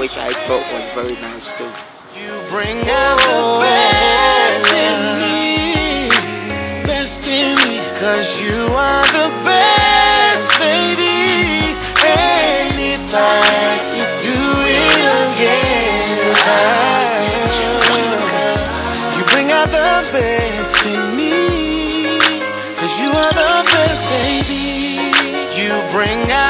which I thought was very nice too. You bring out the best in me, best in me, cause you are the best, baby. And if I to do it again, you bring out the best in me, cause you are the best, baby. You bring out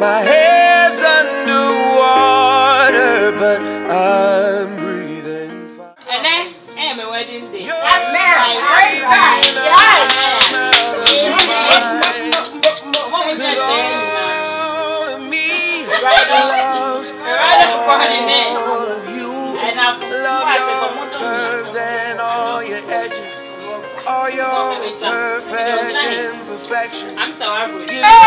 My head's underwater, but I'm breathing fine. And then, hey, my wedding day. That's married. Praise God. Yes. I'm out of mind. What was that saying? all of Right up. Right up for the neck. all of you. And I Love what, your for motor? curves and all your edges, all your perfect I'm imperfections. Give Hey,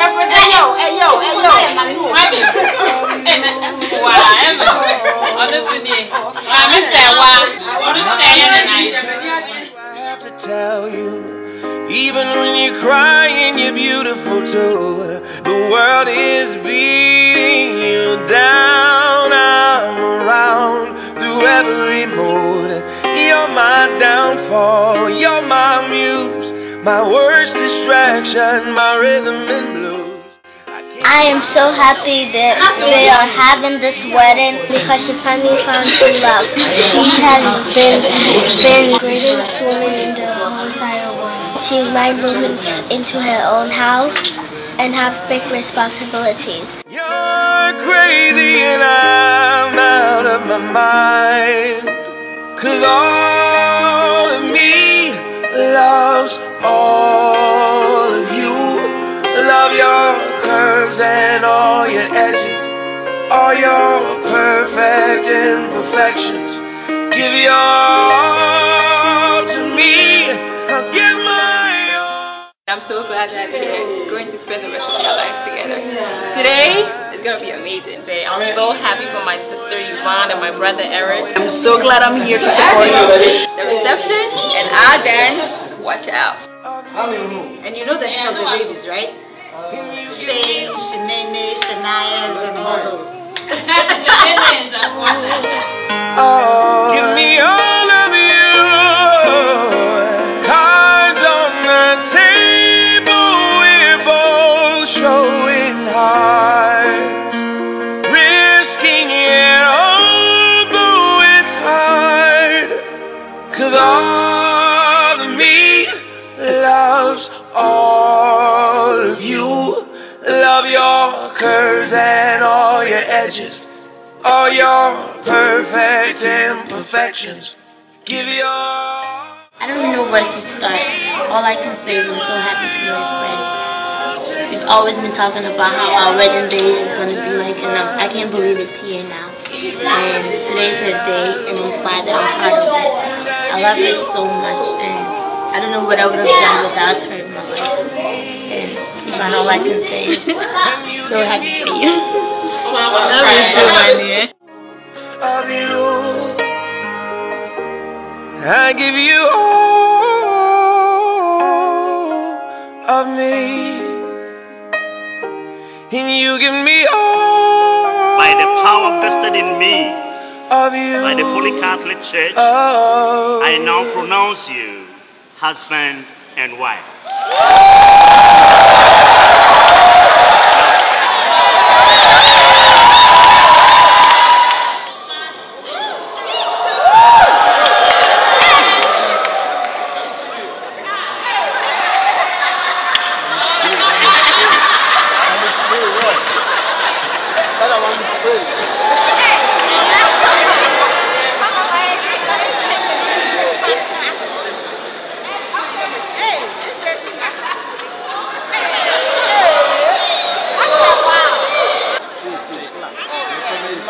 Represent yo, hey, yo, hey, yo. Have to tell you, even when you're crying, you're beautiful too. The world is beating you down. I'm around through every mood. You're my downfall, you're my my worst distraction, my rhythm and blues. I am so happy that they are having this wedding because she finally found true love. She has been been the greatest woman in the whole entire world. She might move into her own house and have big responsibilities. You're crazy and I'm out of my mind. Cause all of me loves all of you. Love your curves and all your edges, all your perfect imperfections. Give your all to me. I'll give my all. I'm so glad that we are going to spend the rest of our life together. Today is gonna be amazing. Say, I'm so happy for my sister Yvonne and my brother Eric. I'm so glad I'm here to support you. The reception and our dance, watch out. And you know the names of the babies, right? Shay, Shanae, Shania, and all those. Your curves and all your edges, all your perfect imperfections. Give your I don't know where to start. All I can say is I'm so happy for my friend. We've always been talking about how our wedding day is gonna be like, and I'm, I can't believe it's here now. And today's her day, and I'm glad that I'm part of it. I love her so much, and I don't know what I would have done without her in my life. And Yvonne, all I can say is so happy for you. of you. I give you all of me, and you give me all By the power vested in me of you. by the Holy Catholic Church, Oh. I now pronounce you husband and wife.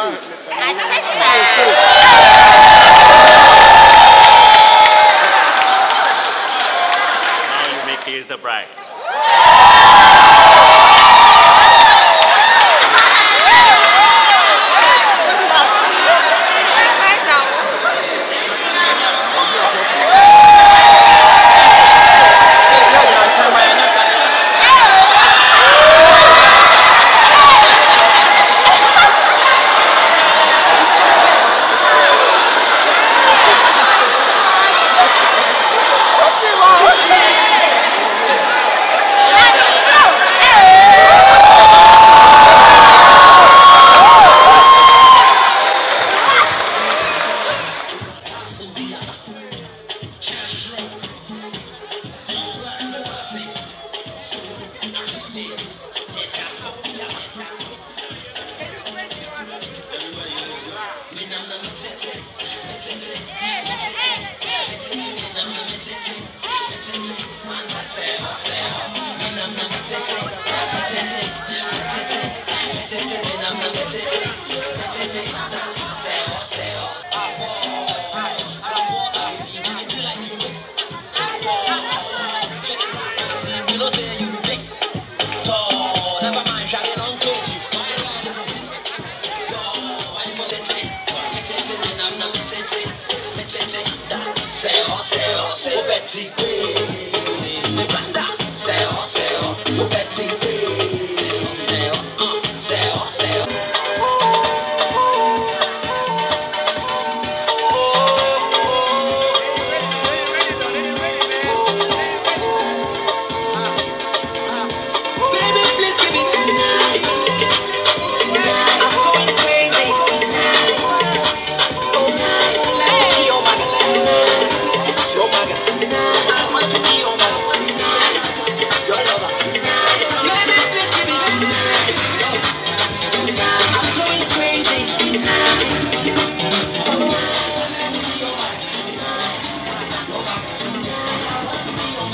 Now Baby,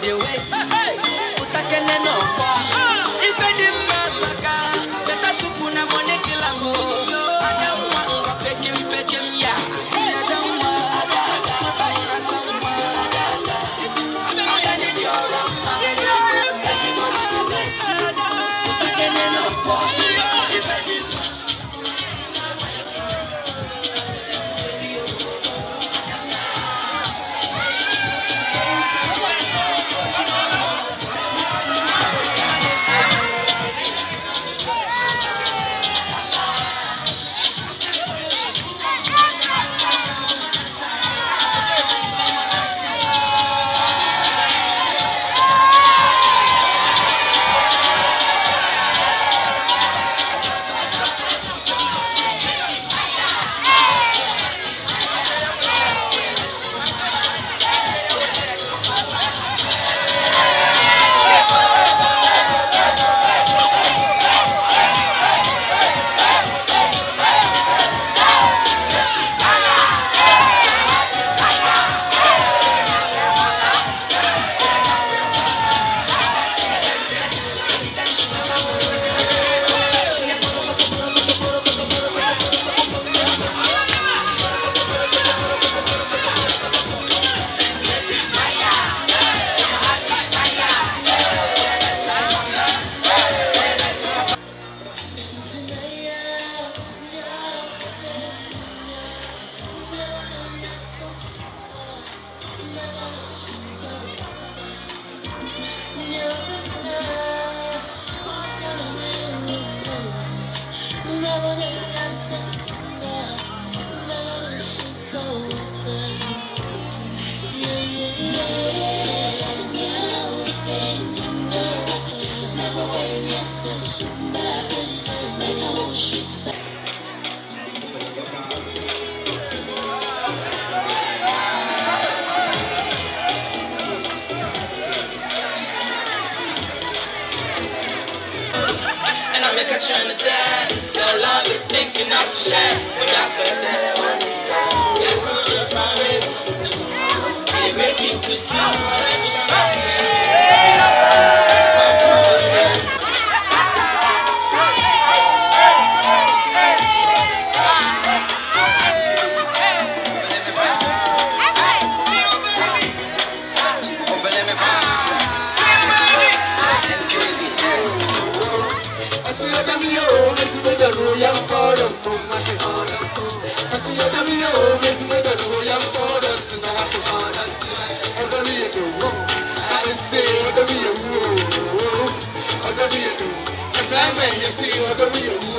Body the way, utakene no kwa. Make sure understand your love is big enough to share. Oh, to Get good your family. They break into two. Yes, see,